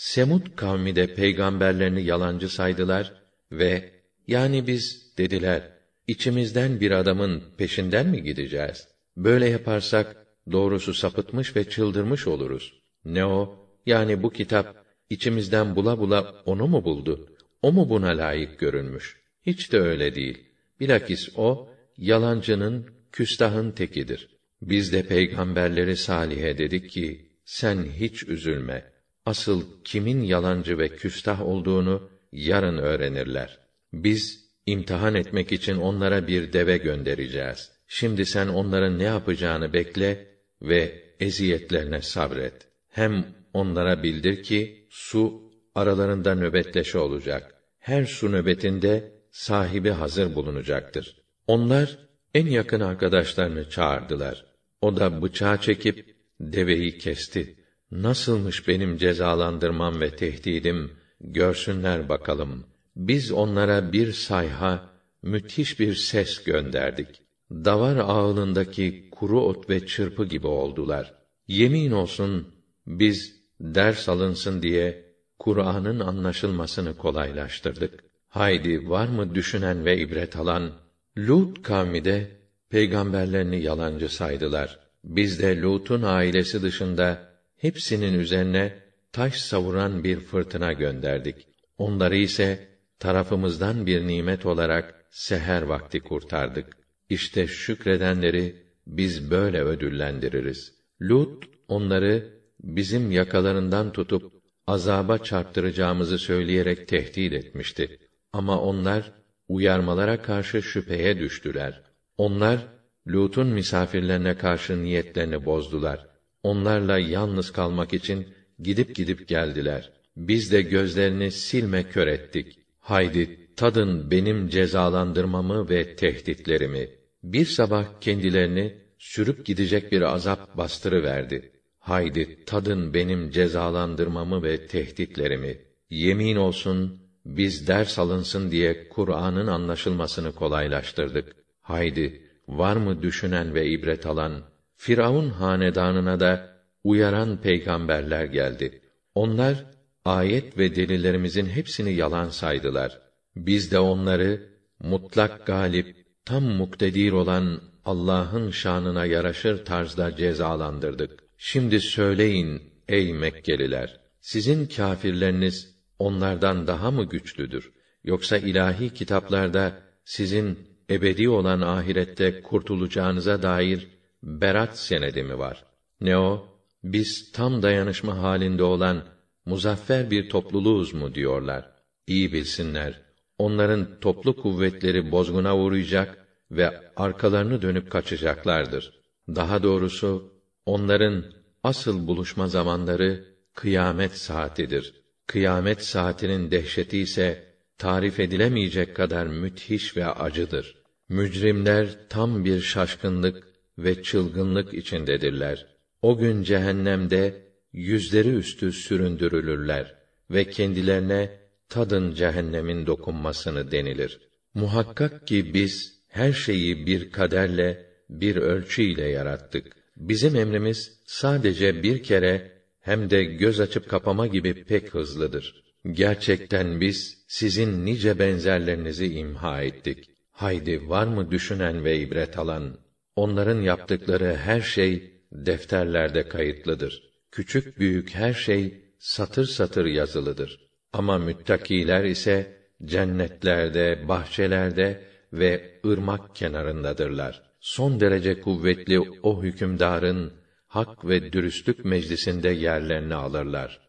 Semud kavmi de peygamberlerini yalancı saydılar ve yani biz dediler içimizden bir adamın peşinden mi gideceğiz? Böyle yaparsak doğrusu sapıtmış ve çıldırmış oluruz. Ne o? Yani bu kitap içimizden bula bula onu mu buldu? O mu buna layık görünmüş? Hiç de öyle değil. Bilakis o yalancının, küstahın tekidir. Biz de peygamberleri salihe dedik ki sen hiç üzülme. Asıl kimin yalancı ve küstah olduğunu yarın öğrenirler. Biz imtihan etmek için onlara bir deve göndereceğiz. Şimdi sen onların ne yapacağını bekle ve eziyetlerine sabret. Hem onlara bildir ki su aralarında nöbetleşe olacak. Her su nöbetinde sahibi hazır bulunacaktır. Onlar en yakın arkadaşlarını çağırdılar. O da bıçağı çekip deveyi kesti. Nasılmış benim cezalandırmam ve tehdidim görsünler bakalım. Biz onlara bir sayha, müthiş bir ses gönderdik. Davar ağılındaki kuru ot ve çırpı gibi oldular. Yemin olsun biz ders alınsın diye Kur'an'ın anlaşılmasını kolaylaştırdık. Haydi var mı düşünen ve ibret alan? Lut kavmi de peygamberlerini yalancı saydılar. Biz de Lut'un ailesi dışında hepsinin üzerine taş savuran bir fırtına gönderdik. Onları ise tarafımızdan bir nimet olarak seher vakti kurtardık. İşte şükredenleri biz böyle ödüllendiririz. Lut onları bizim yakalarından tutup azaba çarptıracağımızı söyleyerek tehdit etmişti. Ama onlar uyarmalara karşı şüpheye düştüler. Onlar Lut'un misafirlerine karşı niyetlerini bozdular. Onlarla yalnız kalmak için gidip gidip geldiler. Biz de gözlerini silme kör ettik. Haydi tadın benim cezalandırmamı ve tehditlerimi. Bir sabah kendilerini sürüp gidecek bir azap bastırıverdi. Haydi tadın benim cezalandırmamı ve tehditlerimi. Yemin olsun biz ders alınsın diye Kur'an'ın anlaşılmasını kolaylaştırdık. Haydi var mı düşünen ve ibret alan Firavun hanedanına da uyaran peygamberler geldi. Onlar ayet ve delillerimizin hepsini yalan saydılar. Biz de onları mutlak galip, tam muktedir olan Allah'ın şanına yaraşır tarzda cezalandırdık. Şimdi söyleyin ey Mekkeliler, sizin kâfirleriniz onlardan daha mı güçlüdür? Yoksa ilahi kitaplarda sizin ebedi olan ahirette kurtulacağınıza dair berat senedi mi var? Ne o? Biz tam dayanışma halinde olan muzaffer bir topluluğuz mu diyorlar. İyi bilsinler. Onların toplu kuvvetleri bozguna uğrayacak ve arkalarını dönüp kaçacaklardır. Daha doğrusu onların asıl buluşma zamanları kıyamet saatidir. Kıyamet saatinin dehşeti ise tarif edilemeyecek kadar müthiş ve acıdır. Mücrimler tam bir şaşkınlık ve çılgınlık içindedirler. O gün cehennemde yüzleri üstü süründürülürler ve kendilerine tadın cehennemin dokunmasını denilir. Muhakkak ki biz her şeyi bir kaderle, bir ölçü ile yarattık. Bizim emrimiz sadece bir kere hem de göz açıp kapama gibi pek hızlıdır. Gerçekten biz sizin nice benzerlerinizi imha ettik. Haydi var mı düşünen ve ibret alan? Onların yaptıkları her şey defterlerde kayıtlıdır. Küçük büyük her şey satır satır yazılıdır. Ama müttakiler ise cennetlerde, bahçelerde ve ırmak kenarındadırlar. Son derece kuvvetli o hükümdarın hak ve dürüstlük meclisinde yerlerini alırlar.